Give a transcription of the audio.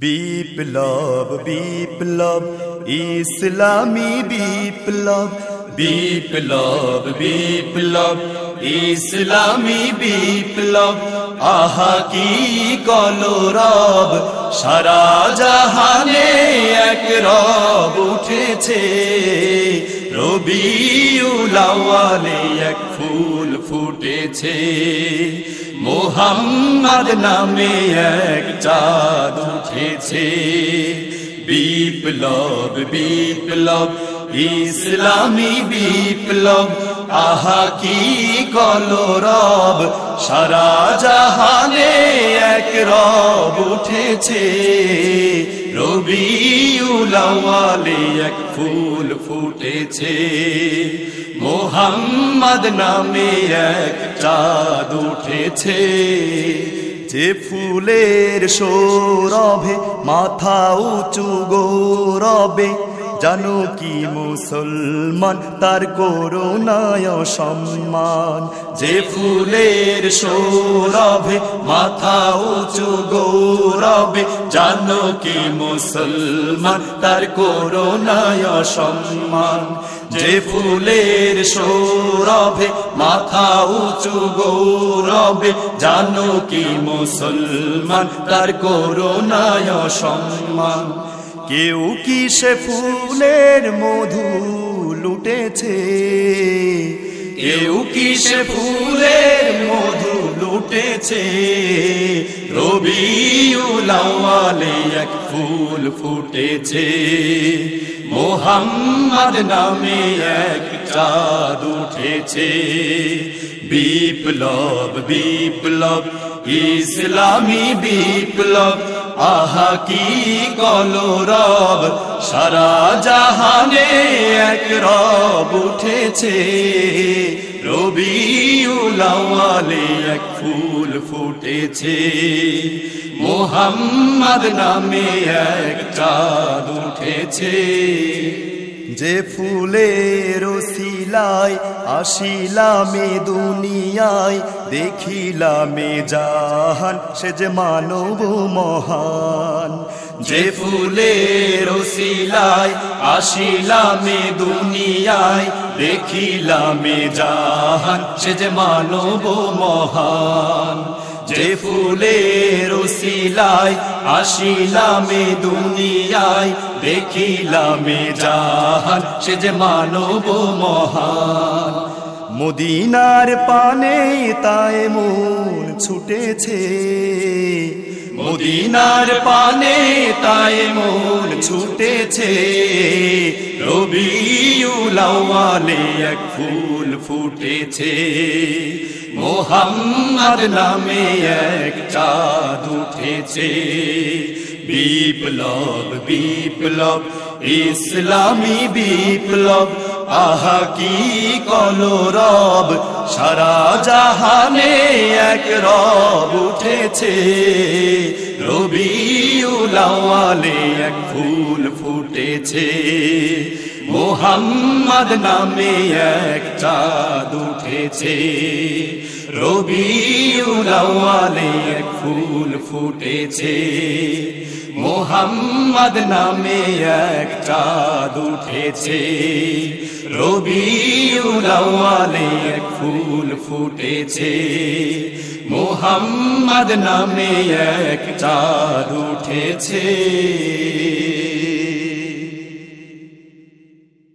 বিপ্লব বিপ্লব, ইসলামী বিপ্লব বিপ্লব বিপ্লব, ইসলামী বিপ্লব। আহা, কি কলরব! সারা জাহানে এক রব উঠেছে। রবিউলাওয়ালে এক ফুল ফুটেছে। মোহাম্মদ নামে এক চাঁদ উঠেছে। বিপ্লব বিপ্লব, ইসলামী বিপ্লব, আহা কি কলরব। সারা জাহানে এক রব উঠেছে। রবিউলাওয়ালে এক ফুল ফুটেছে। মোহাম্মদ নামে এক চাঁদ উঠেছে। যে ফুলের সৌরভে, মাথা উঁচু গৌরবে জানো কি মুসলমান? তার করুণায় সম্মান যে ফুলের সৌরভে মাথা উঁচু গৌরবে, জানো কি মুসলমান? তার করুণায় সম্মান যে ফুলের সৌরভে মাথা উঁচু গৌরবে, জানো কি মুসলমান? তার করুণায় সম্মান কেউ কি সে ফুলের মধু লুটেছে? কেউ কি সে ফুলের মধু লুটেছে? রবিউলাওয়ালে এক ফুল ফুটেছে। মোহাম্মদ নামে এক চাঁদ উঠেছে। বিপ্লব বিপ্লব, ইসলামী বিপ্লব আহা কি কলরব সারা জাহানে এক রব উঠেছে। রবিউলাওয়ালে এক ফুল ফুটেছে। মোহাম্মদ নামে এক চাঁদ উঠেছে। যে ফুলের শিলায় আসিলামে দুনিয়ায়, দেখিলামে জাহান, সে যে মানব মহান। যে ফুলের শিলায় আসিলামে দুনিয়ায়, দেখিলামে জাহান, সে যে মানব মহান। যে ফুলের শিলায় আসিলামে দুনিয়ায়, দেখিলামে জাহান, সে যে মানব মহান। মদিনার পানে তাই মন ছুটেছে। মদিনার পানে তাই মন ছুটেছে। রবিউলাওয়ালে এক ফুল ফুটেছে। মোহাম্মদ নামে এক চাঁদ উঠেছে। বিপ্লব বিপ্লব, ইসলামী বিপ্লব আহা কি কলরব সারা জাহানে এক রব উঠেছে। রবিউলাওয়ালে এক ফুল ফুটেছে। মোহাম্মদ নামে এক চাঁদ উঠেছে। রবিউলাওয়ালে এক ফুল ফুটেছে। মোহাম্মদ নামে এক চাঁদ উঠেছে। রবিউলাওয়ালে এক ফুল ফুটেছে। মোহাম্মদ নামে এক চাঁদ উঠেছে।